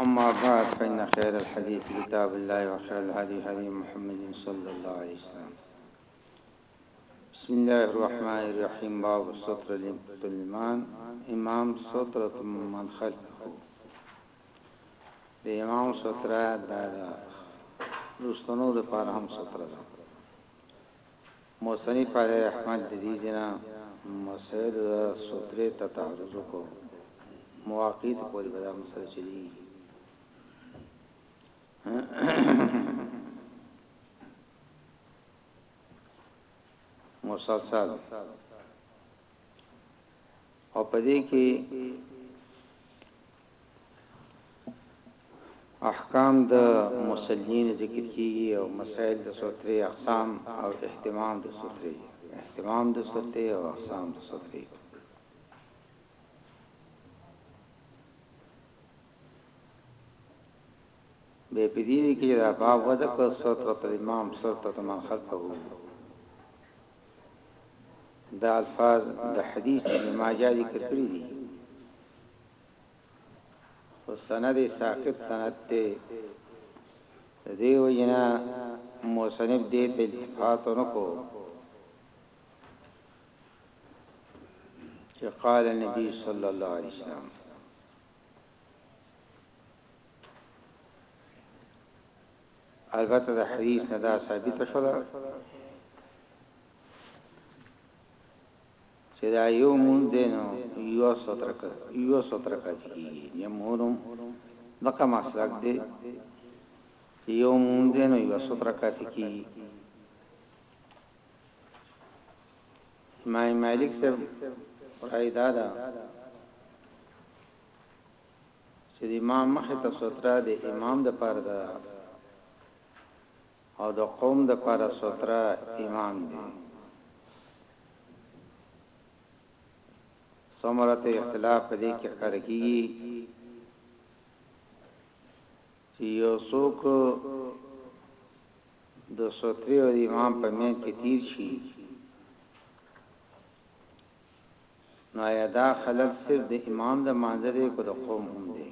أما بعد فإن خير الحديث كتاب الله وخير الهدي هدي محمد صلى الله عليه وسلم بسم الله الرحمن الرحيم باب السطر للإمام إمام سطرة من خلفه د امام سطره دا ده لستنو د پاره هم سطره ده مصنف علی رحمت د دې ځینه مسایلو د سوترې ته تعرض وکړو. مواقیت پورې به دا مسله چلیږي. مسلسل او پدې کې احکام د مصلين ذکر کيږي او مسائل د سترې اقسام او اهتمام د سترې اهتمام د سترې او اقسام د سترې به په دې کې دا باب ودا کو سترت امام سترت من خلفه دا الفاظ د حدیث د ماجه ذکر کړی دي خو سند ساقط سند دی دیو جنا موسنب دی ته التفات نکو چې قال نبی صلی الله علیه وسلم البته د حدیث نه دا ثابت شوه چه دا يو مونځ دی نو يو يو ست رکعتی کيږی بيا مور هم دقه مسلک دی چه يو مونځ دی نو يو ست رکعتی کيږی امام مالک صاحب رای دادا چې امام مخه ته سترا د امام د پاره دا او د قوم د پاره سوتره امام دی څومره ته اختلاف په دې کې ښکار کیږي چې یو څوک د سوتري او امام په مین کې تیر شي نو یا دا خلل صرف د امام د مانځره کو د قوم هم دی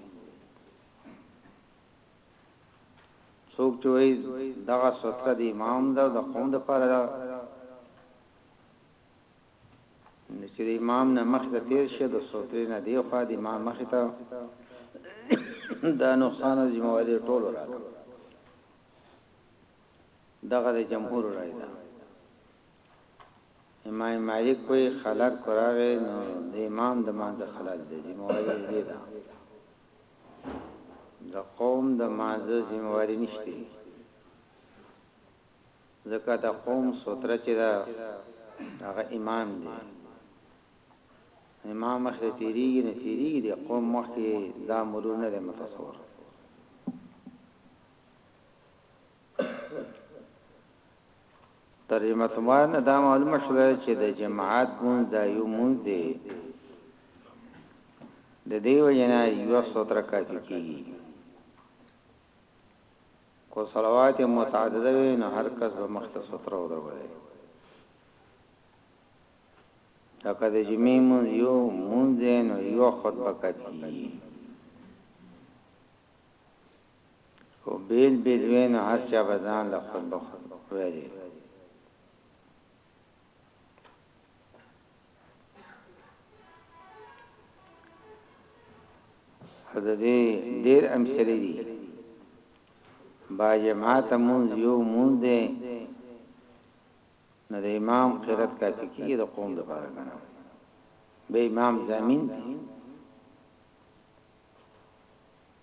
څوک چې وایي دغه سوتره د امام ده د قوم د پاره ده نو چې امام نه مخ ته تیر شه د سوترې نه دی خو د امام مخ ته دا نقصان او ذمہ واری ټول راځي دغه د جمهور راځي دا امام مالک کوئی خلق کراغه نو د امام د مان د خلق دی ذمہ واری دی دا د قوم د مازه ذمه واري نشته ځکه د قوم سوتره چې دا هغه امام دی امام مخه تیریږي نه تیریږي د قوم مخه دا مرور نه متصور تر دې مطبوعات نه دا معلومه شوه چې د جماعت مونځ دا یو مونځ دی د دې وجنه یو ستر کافي کیږي کو صلوات متعدده وي نو هر کس به مخته ستر وروړي دا کده جمعې مونږ یو مونږ نو یو خطبه کافي خو بېل بېل وې نو هر چا به ځان له خپل بخت وېرې. خو د دې ډېر امثلې دي. با جماعت مونځ یو مونځ دی نو د امام قرت کافي کېږي د قوم لپاره که نه به امام ضامن دی.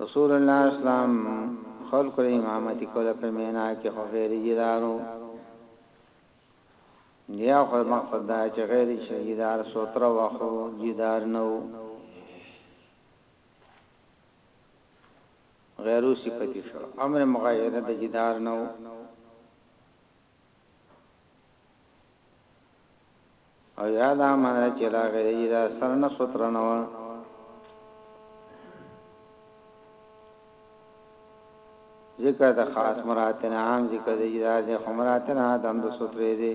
رسول الله اسلام خلکو له امامتي کوله په مینا کې خو غیر جدارو یا خو مقصد دا چې غیر جدار سوتر واخو جدار نو غیرو صفتی شو امر مغیر د جدار نو او یا دا معنی چې لا غیره دا سر نه سوتر نه و ذکر د خاص مراتن عام ذکر د اجرا د خمراتن آدم د سوترې دی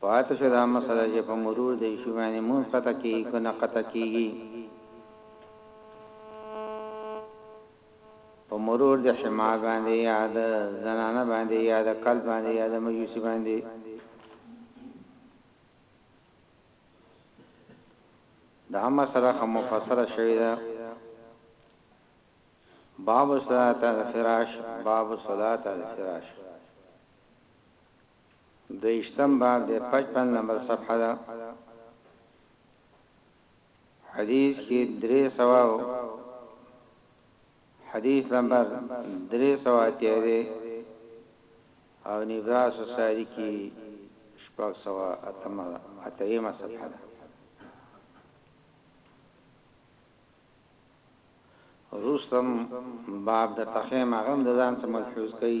پاته شوه دا مسئله چې په مرور د عشي باندې مونځ قطع کیږي که نه قطع کیږي په مرور د حما باندې یا د زنانه باندې یا د قلب باندې یا د مجوسی باندې دا مسله هم مفسره شوې ده باب صلات الفراش باب صلات الفراش دویشتم باب دی پچپن نمبر صفحه ده حدیث کی دری سواو حدیث نمبر دری سواتی دی او نبراس و ساری کی شپاک سوا اتم اتیم صفحه ده روستم باب د تخیم اغم د ځان سم ملحوظ کئی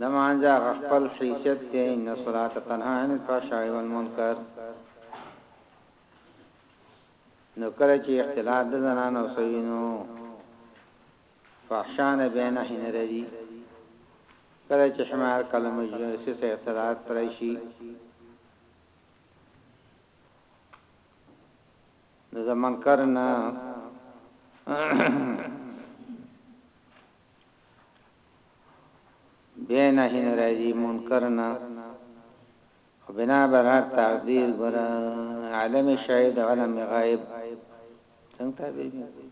لمانځه هغه خپل حیثیت دی، ان الصلاة تنهی عن الفحشاء والمنکر، نو کله چې اختلاط د زنانو سره وي نو فحشا نه بیا نهی نه راځي، کله چې حمار کله مجلس سره اختلاط پرای شي نو د منکر نه بيا يې نهي نه راځي منکر نه خو بنا بر هر تقدير ګوره عالم شاهد عالم غائب څنګه تعبير مې وکړ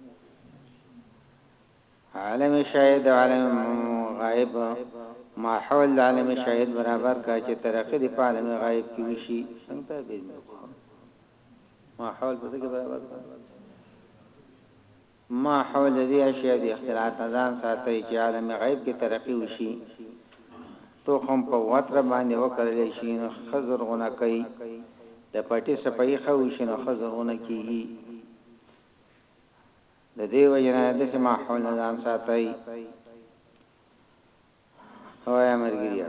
عالم شاهد عالم غائب ما حول عالم شاهد برابر کا چې ترقی دی په عالم غائب کې وشي څنګه تعبیر مې ما حول په دې برابر کا ما حول د دې اشیاء د اختلاط نه ځان ساتئ چې عالم غیب کې ترقي وشي تخم په وتره باندې وکرل شي نو ښه زرغونه کوي د پټي صفايي ښه وشي نو ښه زرغونه کیږي د دې وجه نه داسې ما حول نه ځان ساتئ هوایا مرګریا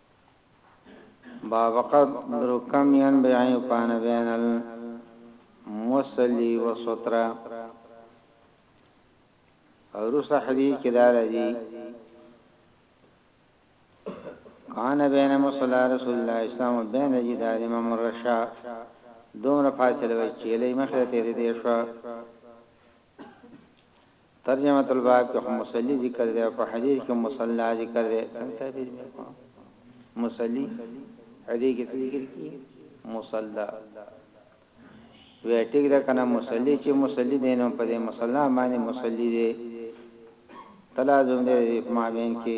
بابقد رکم ينبع يقان بين المصلي والسطرة روس حديث کې دا راځي کان بین مصلی رسول الله اسلام بین جدار امام الرشا دومره فاصله وچیلې مخه تیرې دې شو ترجمة الباب کې خو مصلي ذکر دی او په حدیث کې مصلا ذکر دی څنګه تعبیر مې کو مصلي حدیث کې ذکر کی مصلا وې ټیک دا کنه مصلي چې مصلي دینو په دې مصلا باندې مصلي دی تلازم دې ما بین کې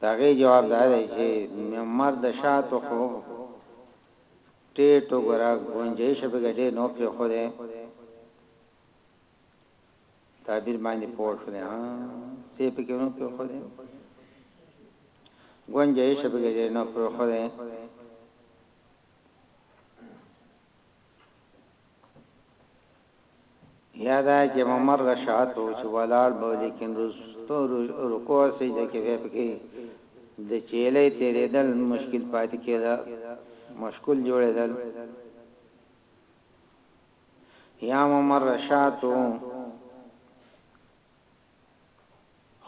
د هغې جواب دا دی چې ممر د شاتو خو ټېټو ګره ګونجایش په ګډې نو پرې خو دی تعبیر باندې پوه شو نه سې په کې نو پرې خو دی ګونجایش په ګډې نو پرې خو دی یا دا چې په مر رشعت وو چې ولاړ به لیکن رستو رکوع سجده کې به پکې د چیلې تیریدل مشکل پاتې کېده مشکل جوړېدل یا مر رشعت وو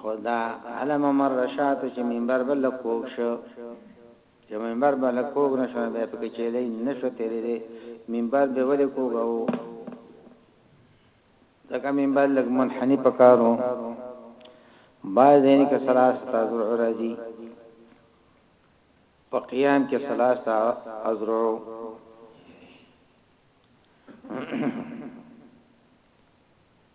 خو دا علم عمر رشاد چې منبر بل کوک شو چې منبر بل کوک نشو به پکې چیلې نشو تیرې دې منبر به ولې کوګو دا کوم منبر لګ منحنی پکارو باید دین کې سلاس تذر راځي په قیام کې سلاس تا ازرو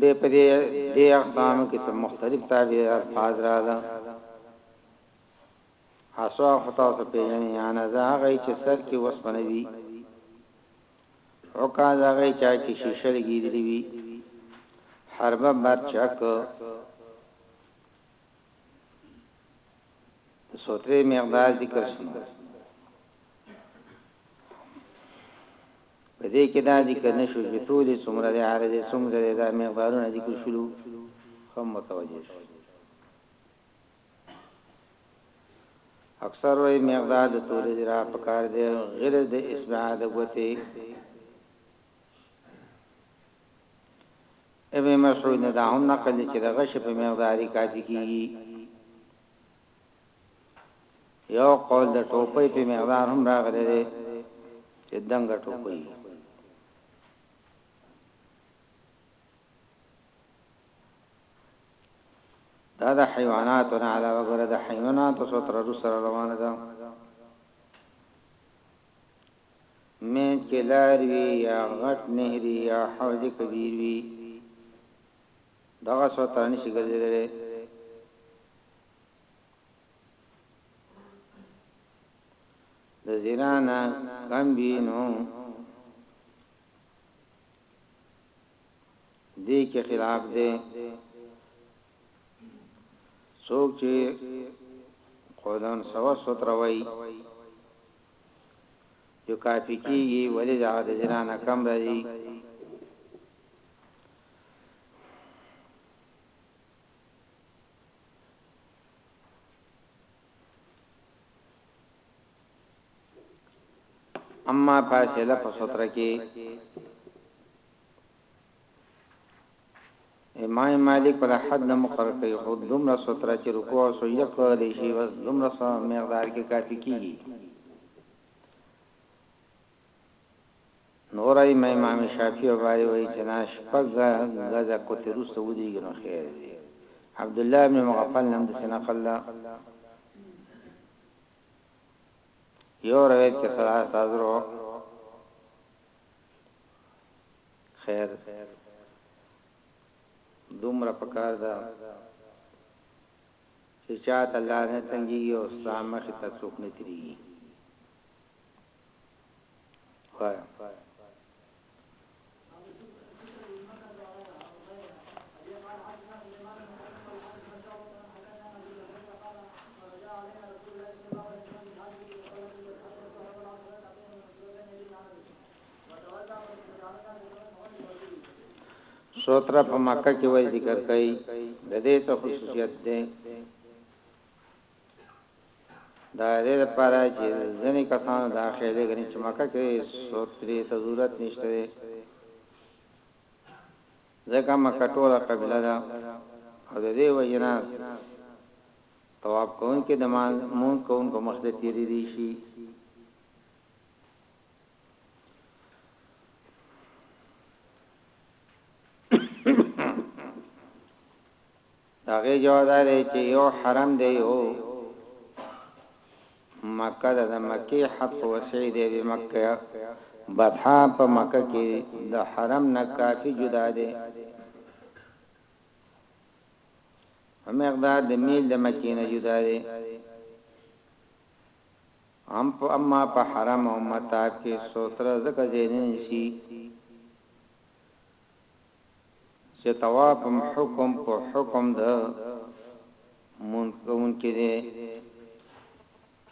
بیا په دې اقسامو کې تر مختلف تابع الفاظ رااله حسوا خطا ته پیژنې یا نه زه هغه چې سر کې وسپنه وي او کا زغه چا کې شیشه لګیدلی وي حربه مرچک د سوترې مقدار ذکر شنو په دې کې دا ذکر نشو چې ټولې څومره د عارضې څومره دا مقدارونه ذکر شلو هم متوجه شو اکثر وی مقدار د تولې را پکار دی غیر د اسماع د غوته ابن مسعود نه دا هم نقل دی چې د غشې په مقداري کافي کېږي یو قول د ټوپۍ په مقدار هم راغلی دی چې دنګه ټوپۍ دا د حیواناتو نه علاوه ګره د حیواناتو ستر رسول روانه ده مېنځ کې لار وي يا غټ نهري يا حوض کبير وي دغه څو تراني شي ګرځېدلې د زیرانه کم بینو دې کې خلاف دې څوک چې قودن سوا ستروي جو کافی کیږی ولی دغه د زنا نه کم راځی اما فاصله په سطر کې امام مالک په دا حد نه مقرر کوي خو دومره ستره چې رکوع او سجده کولی شي بس دومره څه مقدار کې کافي کیږي نور ائمه امام شافعي او باري وایي چې نه شپږ غزا کوته روسته ودیږي نو خیر دی عبد الله بن مغفل نم د سنقل لا یو روایت کې سره سازرو خیر دومره پکار ده چې چاته لار نه تنګيږي او ستا مخ ته څوک نه تریږي وای سوتره په مکه کې وای ذکر کړي د دې څه خصوصیت ده دا دې لپاره چې ځنې کسانو دا خېله غني چې مکه کې سوتري ته ضرورت نشته ځکه مکه ټوله قبيله ده او د دې وجنه تواب کون کې د مون کون کو مخ دې تیری دي شي هغه جواب دی چې یو حرم دی یو مکه د مکی حق وسعی دی به مکه بطحا په مکه کې د حرم نه کافی جدا دی هم مقدار د میل د مکی نه جدا دی هم په اما په حرم او متاع کښې ستره ځکه ځای نه نيسي چې طواف هم حکم په حکم د مونځ کوونکي دی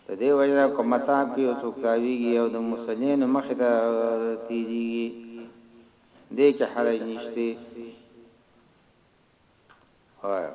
په دې وجه دا کوم متاع کې یو څوک تاویږي او د مصلین مخې ته تیریږي دې کې حرج نشته وایو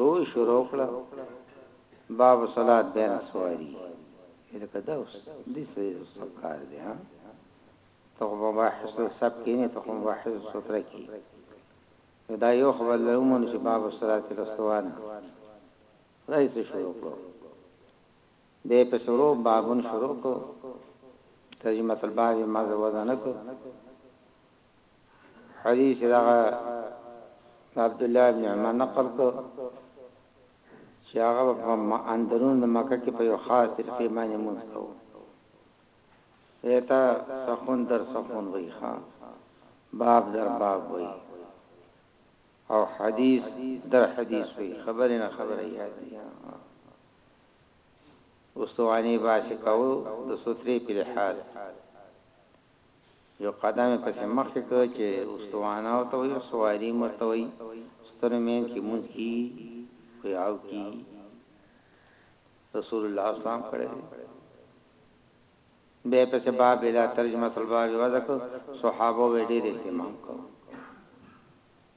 روه یې شروع کړه باب الصلات بین السواری یې لکه دا اوس دې څه سب کار دی ها ته خو مباحث سب کې نه ته خو مباحث ستره کې دا یو خبر لرمون چې باب الصلات الاستوانه راځي څه شروع کړو دې په شروع بابون شروع کو ترجمه الباب مازه وزنه کو حديث دغه عبد الله بن عمر نقل کو چې هغه په اندرون د مکه کې په یو خاص طریقې باندې مونږ کوو ایتا صفون در صفون وی خان باب در باب وی او حدیث در حدیث وی خبر نه خبر یاد دی اوستوانی باسی کاو د سوتری په لحاظ يو قدم يې پسې مخکې کړ چې استوانه ورته وويل، سواري هم ورته وايي، ستر مين چې لمونځ کېږي، پياو کېږي، رسول الله اسلام کړی دی. بيا يې پسې باب الی ترجمة الباب وضع کړ، صحابه به يې ډېر اهتمام کاوه.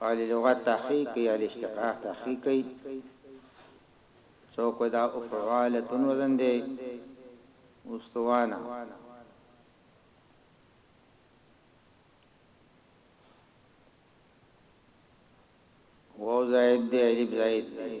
خالي لغت تحقیق کوي اهل اشتقاق تحقیق کوي څوک دا افعالتون وزن دی استوانا واو زائد دی الف زائد دی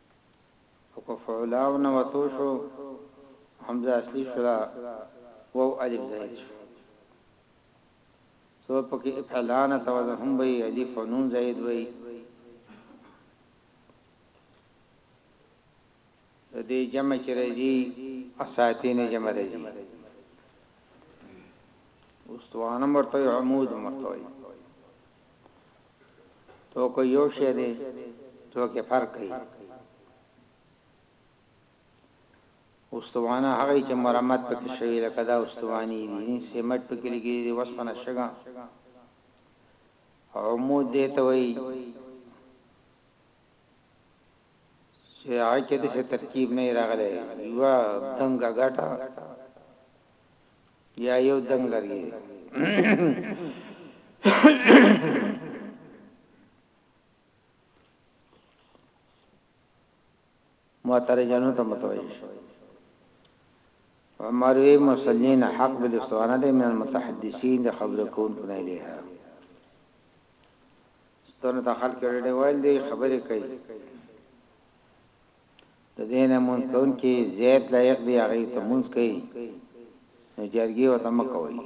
او که فعلاو نه وتو شو همزه اصلي شولا وو الف زائد شو سو پکې افعلانه توازن هم وي الف او نون زائد وي د دې جمع چې راځي اساتین جمع راځي استوانه مرتوی عمود مرتوی توکو یو شی دی توکي فرق کوي استوانه هغه چې مرمت پکې شوی لکه دا استوانی دي سیمټ پکې لګي دي وسپنه شګه عمود دې ته وایي چې هغه کې د ترکیب نه راغلی یو دنګ غټه یا یو دنګ لرګی دی معترجانو ته متوجه شو مروی مسلین حق بالاسوانه دی من المتحدثین د خبرو کون کنه لیها ستونه ته خلک ډېر ویل دی خبرې کوي د دې نه مونځ کوونکي زيات لايق دي هغوی ته مونځ کوي نو جرګې ورته مه کوئ.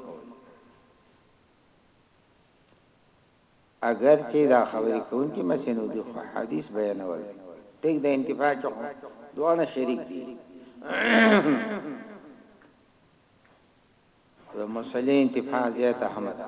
اګر چې دا خبرې کوونکي مسنود دي خو حديث بيانول ټيک د انتفاع کې خو دواړه شريک دي د مسلې انتفاع زیاته هم ده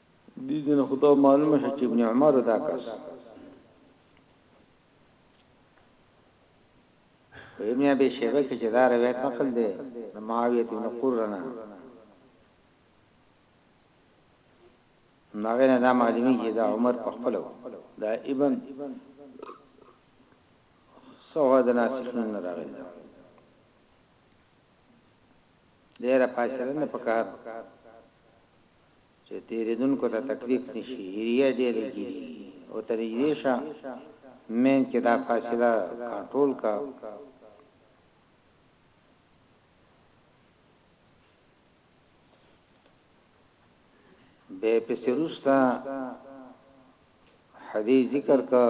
دې دې نه خو دا معلومه شوه چې ابن عمر دا کس په ابن ابي شيبه کې چې دا روایت نقل دی د معاويه بن قرنه ناغه نه دا معلومي چې دا عمر په خپل دا ابن سوه د ناسخین نه راغلی ډیره پاسره نه پکار چې تېرېدونکو ته تکلیف نه شي، ایریا ډېره لږي دي او ته نږدې شه مین کې دا فاصله کنټرول کړه. بیا یې پسې وروسته حدیث ذکر کړ.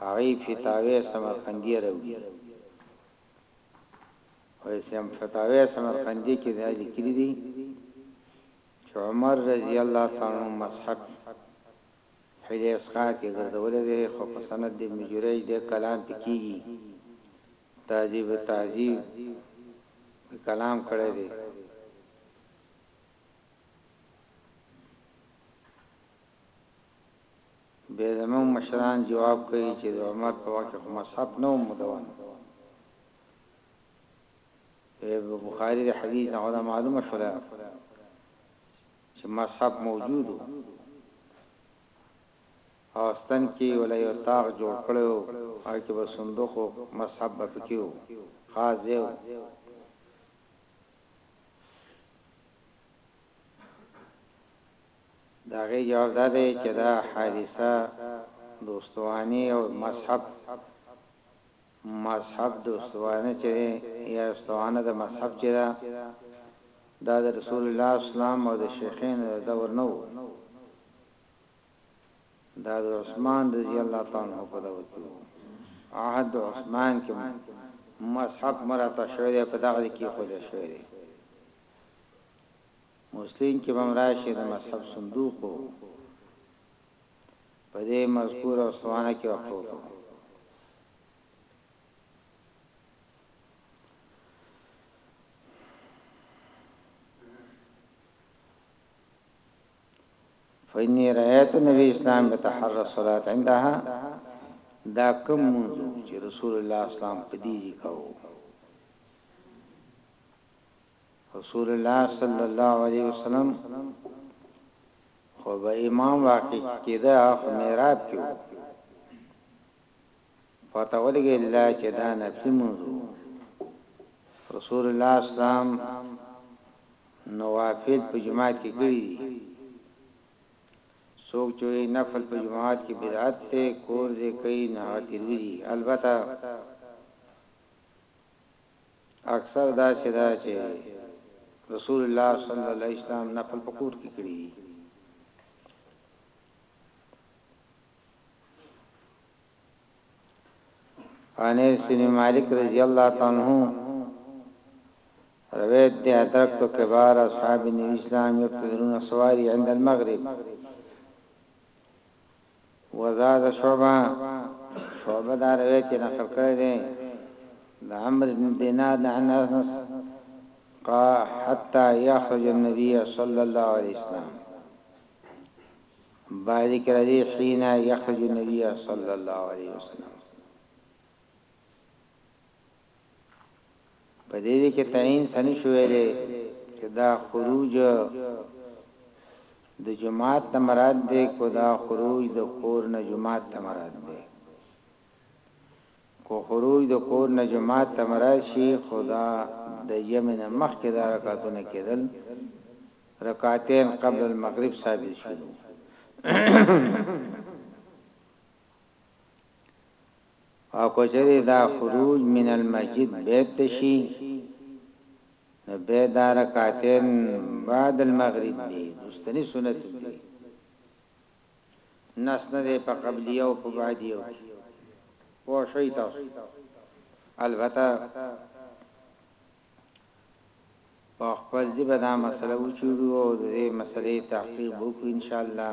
هغوی فتاوی سمرقندیه راوړي او اسلام فتاوی سمرقندیه کې دا لیکلي دي چې عمر رضی الله تعالی عنہ مسحک حیله اسقا کې ګرځولې ده خو په سند د ابن جریج د کلام پکېږي تعذیب تعذیب کلام کړی دی بیا زموږ مشران جواب کوي چې د عمر په وخت کې خو مصحف نه و مدون په بخاری د حدیث نه دا معلومه شوه چې مصحف موجود او استن کې ولا یو تاغ جوړ کړو او کې به صندوق مصحف بکیو خازه د هغې جواب دا دی چې دا حادثه دوستوانه او مذهب مذهب دوستوانه چې دی یا دوستوانه د مذهب چې ده دا د رسول الله اسلام او د شیخین د دور نه وو دا د عثمان رضی الله تعالی عنہ په دور کې وو عهد عثمان کې مذهب مراته شوی دی په دغه کې خو دې شوی دی موسلین کې به هم راشي د مذهب صندوق و په دې مذکوره اسطوانه کې به پروت و فإني رأيت النبي اسلام بتحرى الصلاة عندها دا کوم منځ چې رسول الله اسلام په دې کاو رسول الله صلی الله علیه وسلم خو به امام واقع کېده خو محراب کې وو پته ولګي الله چې دا نفسي منځو رسول الله اسلام نوافل په جماعت کې کړی دي څوک چې نفل په جماعت کې بدعت ته کور دې کوي نه تیری البته اکثر داسې ده چې رسول الله صلی الله علیه وسلم نفل په کور کې کړی دي انس بن مالک رضی الله تعالی عنہ روایت دی ادرک تو کبار اصحاب نبی اسلام یقتلون سواری عند المغرب وزاد شعبه، شعبه دا روایت چې نقل کړی دی د عمرو بن دینار نه عن انس قا حتی یخرج النبی صلی الله علیه وسلم بعضی کې راځي حين يخرج النبي صلى الله عليه وسلم په دې دې کې تعین څه نشو ویلې چې دا خروج د جماعت نه مراد دی کو دا خروج د کور نه جماعت ته مراد دی کو خروج د کور نه جماعت ته مراد شي خدا د یمن مخکې دا رکعاتونه کېدل رکعتین قبل المغرب ثابت شول او که چېرې دا خروج من المسجد بېت ته شي نو بیا دا رکعتین بعد المغرب دي وروستني سنت دي نس نه دی په قبلیه او په بعدیه پوه شئ تاسو البته په خپل ځای به دا مسله وچوړو او د دې مسلې تحقیق وکړو ان شاء الله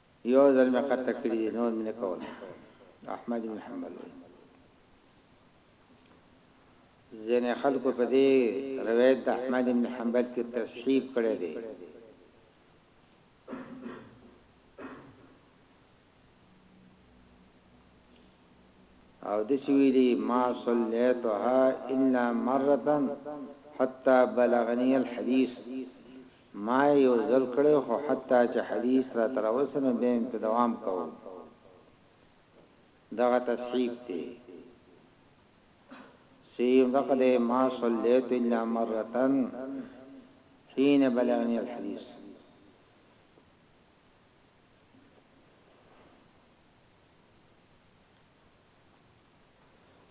يو ځل مې قطع کړي دي نور مې نه کولای احمد بن حنبل وي زين خلکو په دې روایت د احمد بن حنبل کې تصحیح کړی دی او د سویلی ما صلیتها الا مره حتا بلغنی الحديث ما یې یو ځل کړی خو حتی چې حدیث راته راوسته نو بیا مې په دوام کوو دغه تصحیف دی سیم دغه دی ما صلیت الا مرتن حين بلغني الحديث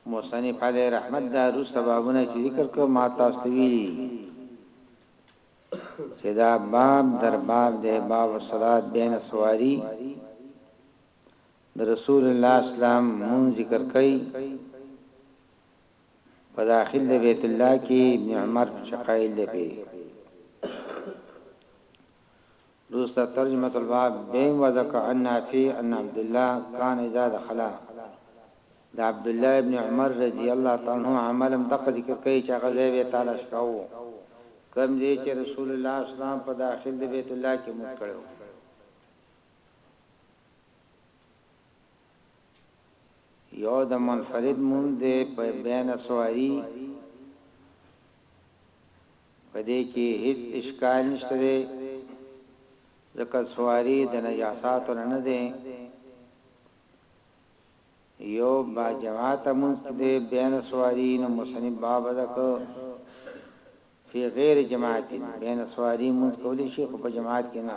مصنف علیه رحمت دا وروسته بابونه چې ذکر کړل ما تاسو ته ویلي چې دا باب در باب دی باب الصلات بین السواری د رسول الله اسلام مون ذکر کړي په داخل د بیت الله کې ابن عمر شقایل دی وروسته ترجمة الباب دویم وضع که عن نافع ان عبدالله کان اذا دخل د عبدالله ابن عمر رضی الله تعالی عنه عمل هم دقه ذکر کوي چې هغه ځای به تالاش کاوه کوم ځای چې رسول الله صلی الله علیه وسلم په داخل د بیت الله کې مت کړو یو د منفرد مون دی په بین سواری په دې کې هیڅ اشکال نشته دی ځکه سواری د نجاساتو نه نه دی یو با جماعت منځ دی بین سواری نو مصنف باب دک فی غیر جماعت بین سواری منځ کولی شي خو په جماعت کې نه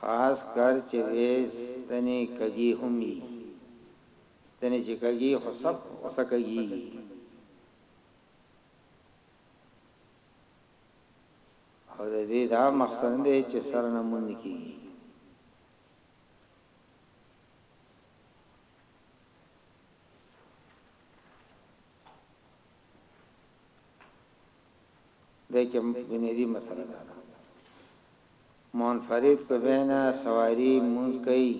خاص کر چې وې ستنې کږې هم وي. ستنې چې کږې خو سب خو څه کږېږي. او د دې دا مقصد نه دی چې سر نه مونږ کېږي. دې کې بنیادي مسئله دا ده، منفرد په بینه سواري لمونځ کوي،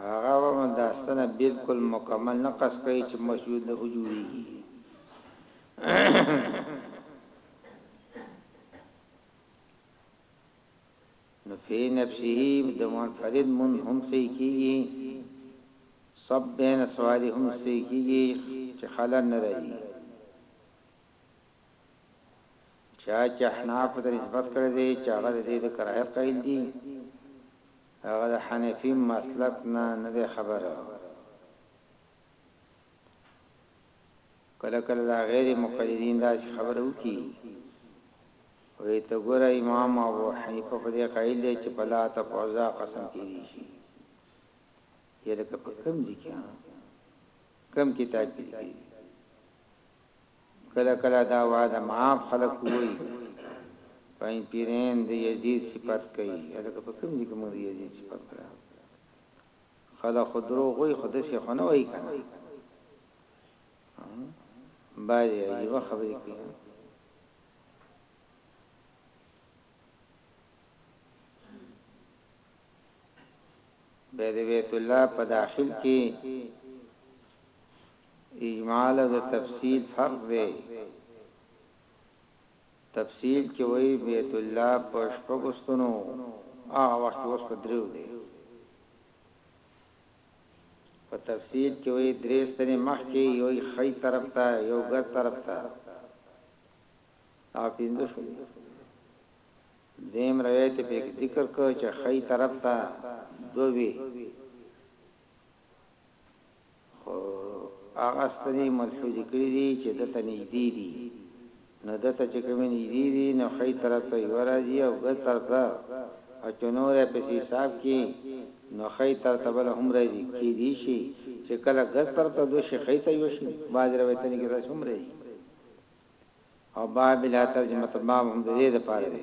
هغه به هم داسته نه بالکل مکمل نقص کوي چې مسجود له جوړېږي. نو فی نفسه د منفرد مونځ هم صحیح کیږي صف بین سواری هم صحیح کیږي چې خلل نه راځي چا چې احناف ته نسبت کړی دی چې هغه د دې د کراهت قائل دي هغه د حنفي مسلک نه نه دی خبره کله کله دا غیر مقلدین داسې خبره وکړي وایي ته ګوره امام ابو حنیفه په دې قایل دی چې په لات او په عزا قسم کېدی شي یې لکه په کوم ځای کې کوم کتاب کې دی کله کله دا واده معاف خلک وایي پاین پیرین د یزید صفت کوي هغه په کوم ځای کې موږ یزید صفت کړو خلق خو دروغ وای خو داسې خو نه وای کنه باید عجیب خبرې کوي به د بیت الله په داخل کې اجمال او تفصیل فرق دی تفصیل کې وایي بیت الله په شپږو ستنو وو هغه وخت کې اوس په دریو دی. په تفصیل کې وایي درې ستنې مخکې یو یې ښی طرف ته یو ګر طرف ته دا پنځه شولې. دویم روایت یې په ذکر کړ چې ښی طرف ته دوه وې. خو هغه ستنې یې ملحوظې کړې دي چې ده ته نږدې دي، نو ده ته چې کومې نږدې دي نو ښی طرف ته یوه راځي او ګز طرف ته او چې نور یې پسې حساب کړې نو ښی طرف ته بله هم راځي، کېدی شي چې کله ګز طرف ته دوه شي ښی ته یوه شي، بعضې روایتونو کې داسې هم راځي او باب لا ترجمة الباب هم د دې لپاره دی.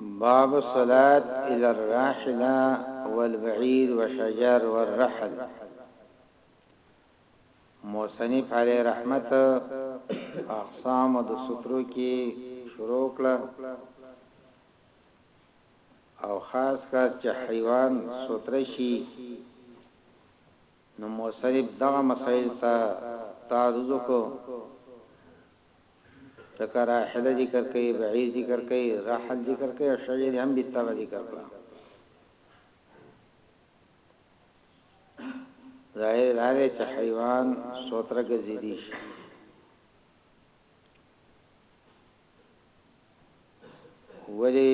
باب الصلات الي الراحله والبعير والشجر والرحل مصنف علی رحمت اقسام د سترو کې شروع کړه او خاص کار چې حیوان ستر شي نو مصنف دغه مسائل ته تعرض کو لکه راحله ذکر کوي، بعير ذکر کوي، رحل ذکر کوي او شعير يې هم بالطبع ذکر کړ. ظاهر يې دا دی چې حيوان سوتره ګرځېدی شي. ولې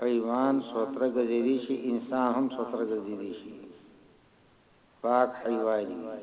حيوان سوتره ګرځېدی شي، انسان هم سوتره ګرځېدی شي. پاک حيوان وي.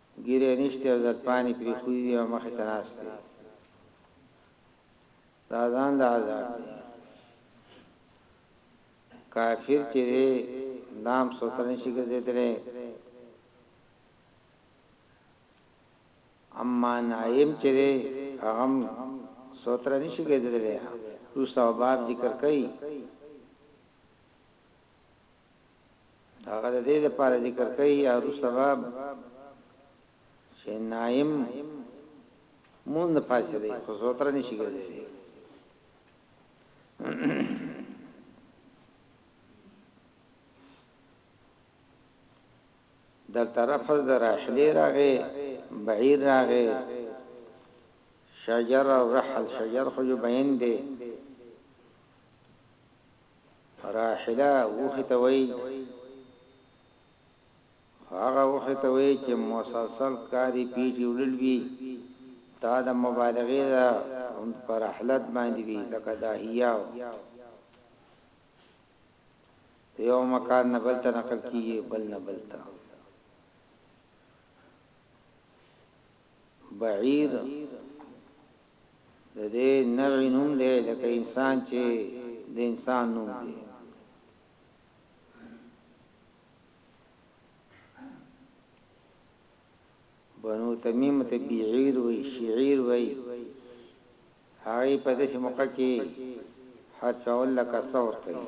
ږیره یې نشته او زلفانې پریښودې دي او مخې ته ناست دی دا ځان له عذاب دی کافر چې دی نام سوتر نشي ګرځېدلی اما نایم چې دی هغه سوتر نشي ګرځېدلی روستا باب ذکر کوي هغه د دې لپاره ذکر کوي یا رو سبب چې نایم مون د پاسه دی خو زوتره نشي ګرځي د طرف د راحلې راغې بعیر راغې شجر او رحل شجر خو جو بیان دی راحله اوښي ته وایي خو هغه اوښي ته وایي چې مسلسل کار یې پیټي وړل وي دا د مبالغې ده هم په راحلت باندې وي لکه داهیه د یو مکان نه بل ته نقل کیږي بل نه بل ته بعیر د دې نوع نوم دی لکه انسان چې د انسان نوم دی بنو تمیم ته بیعیر وی شعیر وی هغه په دې موقع کې هر چاول لکه ثور کوي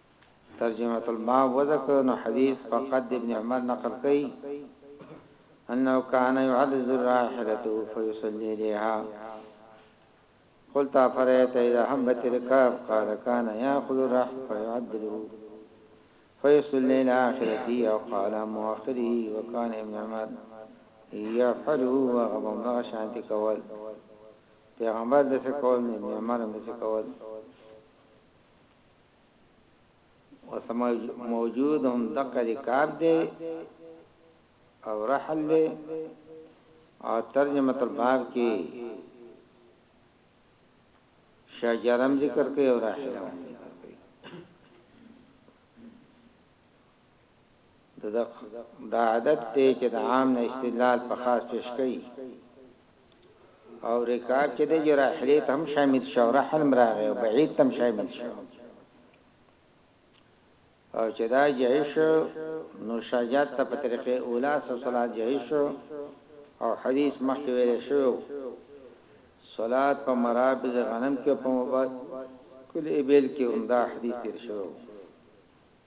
ترجمه الباب وذكر انه حديث فقد ابن عمر نقل كي انه كان يعرض الراحلته فيصلي لها قلت فرأيت إذا همت الركاب قال كان يأخذ الرح فيعدله فيصلي الآخرة أو قال مؤخره وكان ابن عمر يفعله وغضب عشان تكول پیغمبر دې کول نه نیمه دې کول اوس موجود هم دقه رکاب دی او رحل دی او ترجمه الباب کې شجرم ذکر کوي او رحلم ددق دا عادت دی چې د عام نه استدلال په خاص پیش کوي او رکاب چې د جراحلی ته هم شامل شو رحل مراغه او بعید تم شامل شو او چې دا جهش نو شجاعت ته په طریقې اولا صلات جهش او حدیث مخکې ویل شو صلات په مرابض غنم کې په مباد کل ابل کې همدا حدیث تیر شو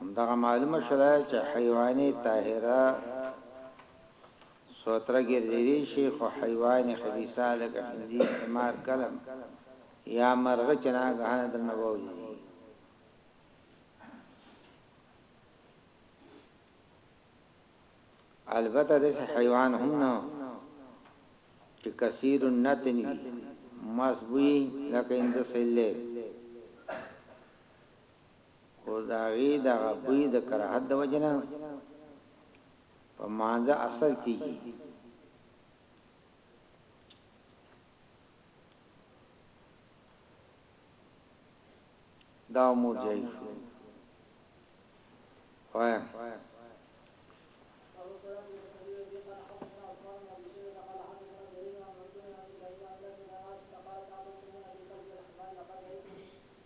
همدغه معلومه شوه چې حیوانې طاهره سوتره ګرځېدی شي خو حیوانې خبیثه لکه خنزیر حمار کلم یا مرغه چې ناګهانه درنه ووځي البته داسې حیوان هم نه چې کثیر النتن وي مسبوی لکه اندسله خو د هغې دغه بوی د کراهت د وجې نه په مانځه اثر کېږي دا مور جاي شو وای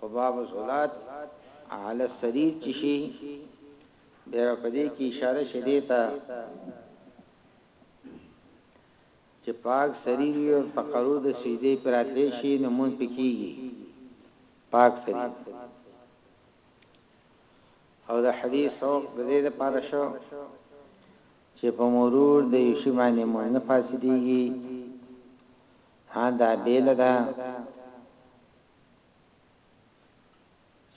خو باب الصلات علی السریر چې شي بیا په دې کې اشاره شدې ته چې پاک سریر وي او تقرو د سجدي پراتې شي نو مون پکېږي پاک سریر او د حدیث او د دې لپاره شو چې په مرور د یوشي باندې مون نه فاسديږي ها دا بیل ده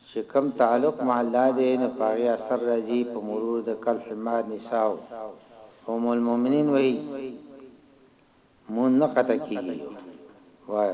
چې کم تعلق مع الله دی نو پاغي اثر راځي په مرور د کل حمار نساء هم المؤمنین وای مون نه قطع کیږي وای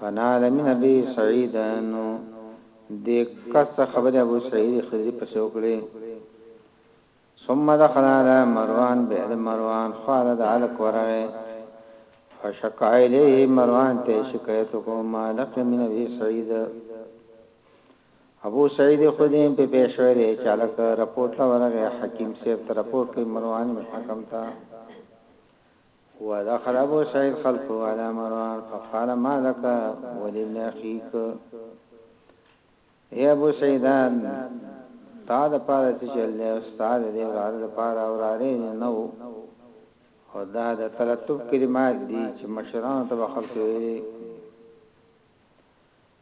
فنال من ابي سعيد نو دې کس ته خبرې ابو سعيد خدري پسې وکړې ثم دخل على مروان بعد مروان خاله د علق ورغه فشق عليه مروان ته شکایت کو مالک من ابي سعيد ابو سعيد خدين په پېښور یې چالک رپورټ لا ورغه حکیم صاحب ته رپورټ کوي مروان حکم ته ودخل ابو سعيد خلفه على مروان فقال ما لك ولله خيك اي ابو سعيدان تا د پاره څه چل دی استاد دې وراره د پاره اوراره نه وو او دا د تلطف کلمات دي چې مشرانو ته خلق ویلي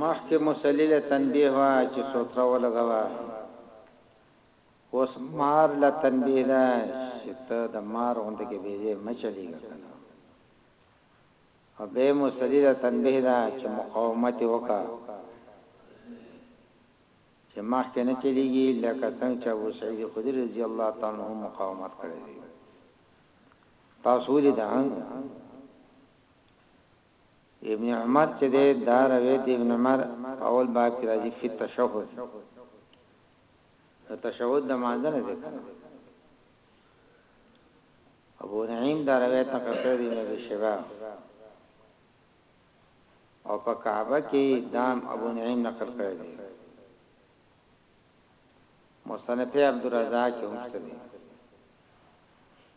مخکې مصلي له تنبيه وه چې سوتره ولګوه، اوس مار له تنبيه ده چې ته د مار غوندې کې بې ځايه مه چلېږه کنه او بیا مصلی له تنبیه ده چې مقاومت وکا چې مخکې نه چلیږي لکه څنګه چې ابو سعید خدری رضی الله تعالی عنہ مقاومت کړی دی تاسو ولې ده ابن عمر چې دی دا روایت ابن عمر اول باب کې راځي فی تشهود تشهود د مانځه نه ذکر ابو نعیم دا روایت نقل کړی دی نبی شبا او په کعبه کې دام ابو نعیم نقل کړی دی مصنف عبدالرزاق هم ستدي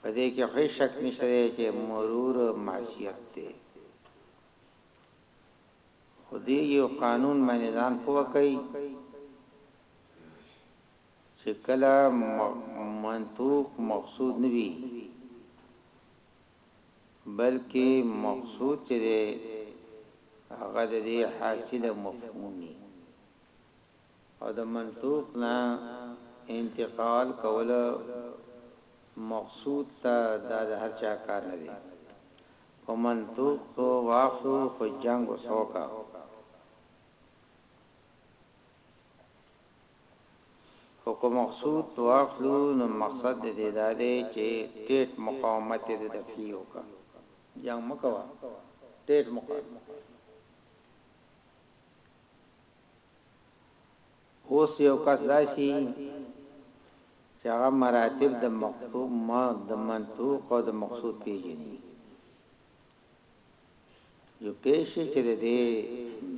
په دې کې هیڅ شک نشته دی چې مرور معصیت دی خو دې یو قانون باندې ځان پوه کړئ چې کله منطوق مقصود نه وي بلکې مقصود چې هغه د حاصله مفهومي او د منطوق نه انتقال کول مقصود ته دا د هر چا کار نه دی که منطوق تو واخلو خو جنګ و سوکه خو که مقصود تو واخلو نو مقصد د دې دا دی چې ټیټ مقاومت د دفعی وکا جنګ مکوا ټیټ مقاومت اوس یو کس راشي چې هغه مراتب د منطوق او د مقصود پیژني یو پیشي چې د دې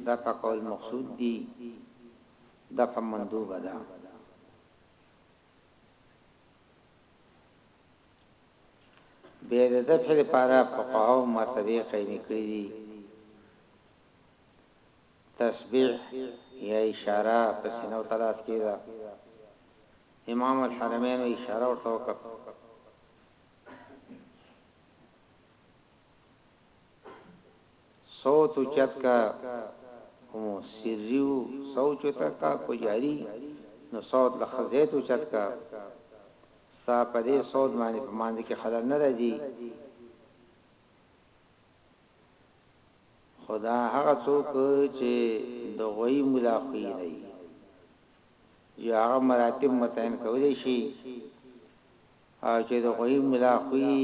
دفع کول مقصود دي دفع مندوب ده به د دفع لپاره فقها او مرتبه قائم کړی دي تسبيح يا اشاره په سينه او تلاس کي ده امام الحرمين اشاره ورته وکړه صوت اوچت کا کوم سریو صوت اوچت کا کو جاری نو صوت لخزیت اوچت کا ستا په دې صوت باندې په مانځ کې خلل نه راځي خو دا هغه څوک چې د غويي ملا خوی نه وي يو هغه مراتب متعين کولی شي او چې د غويي ملا خوی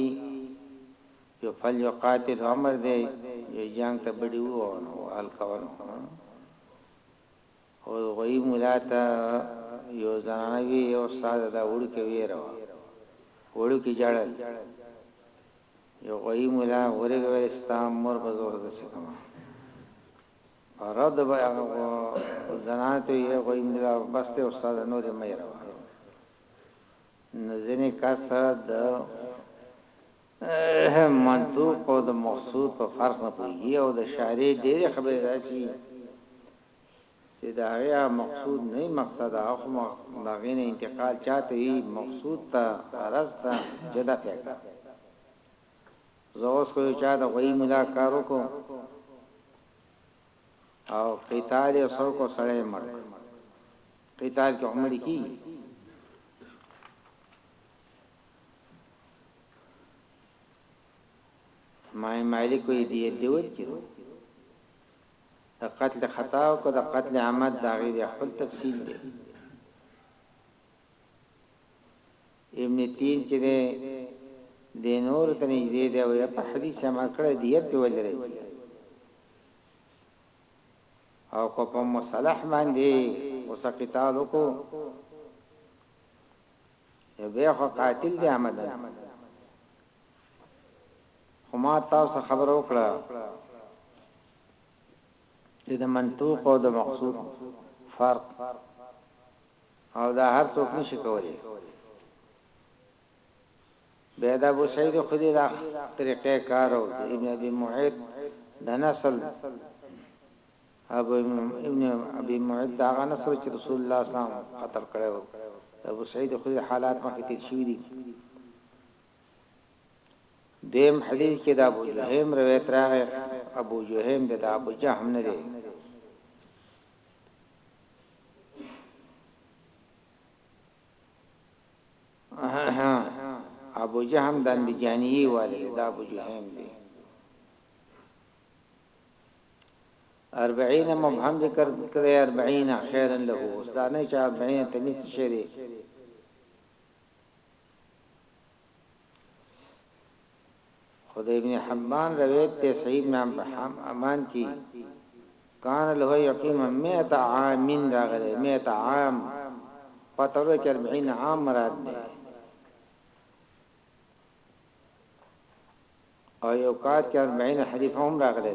یو فل یو قاتل امر دی یو جنگ ته بډی وو نو حل کول خو د غويي ملا ته يو زنانه وي، ای استاده دا وړوکې وېره وه، وړوکې ژړل، يو غويي ملا ورېږه ويل ستا مور به زه اورځسې کړم، په رد به هغه زنانه ته وي، ای غويي ملا بس دی استاده نور يې مه يېروه. نو ځينې کس د منطوق او د مقصود په فرق نه پوهېږي او د شارح ډېرې خبرې داسې وي چه د هغی هغه مقصود نه وی مقصد هغه خو د هغی نه انتقال چاته وی مقصود ته غرض ته جدا فکر زه اوس خو یو چا د غوی ملا کار وکړو او قتال یو سو کو سړی مړ قتال کې عمر کی ما مالک وی دی دیوت کړو د قتل خطا او که د قتل عمد د هغې بیا خپل تفصیل دی. ابن تین چې دی دې نور ته نږدې دی او یا په حدیث عمل کړی دیت پې وجه راځي او که په مصالح باندې اوس قتال وکړو بیا خو قاتل دی عمدن خو ما تاسو ته خبره وکړه چې د منطوق او د مقصود فرق او دا هر څوک نشي کولی بیا دا ابو سعید خدی دا طریقې کار او ابن ابي معيط د نسل ابو ابن ابي معيط دا نسل چې رسول الله صلی الله علیه وسلم قتل کړو ابو سعید خدی حالات مخکې تیر شوی دي دویم حدیث چې د ابو جهیم روایت راغی ابو جهیم د ابو جهم نه دی ابو جهم د انبیجانی والي د ابو جهیم دی 40 مبهم ذکر کړی 40 خیرن له اوس دا نه چې 40 تمیز شری خود ابن حبان روایت ته صحیح ابن حبان امان کی کان له یقیم 100 عام راغله 100 عام پتر 40 عام مراد ده او یو کات 40 حدیث هم راغله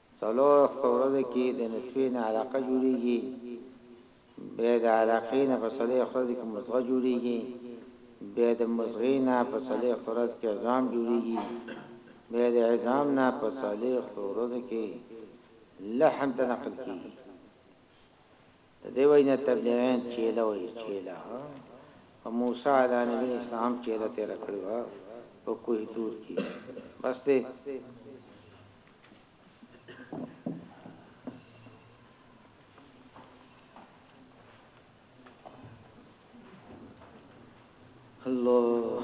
څلور په ورځو کې د نطفې نه علاقه جوړیږي بیا د علاقې نه په څلور ورځو کې مزغه جوړیږي بیا د مزغې نه په څلور ورځو کې عظام جوړیږي بیا د عظام نه په څلور ورځو کې لحم ته نقل کیږي د دې وجنه تبلیغیان چیله وایي چیله په موسی علی نبی اسلام چیله تیره کړی وه په کوه طور کی بس دی. الله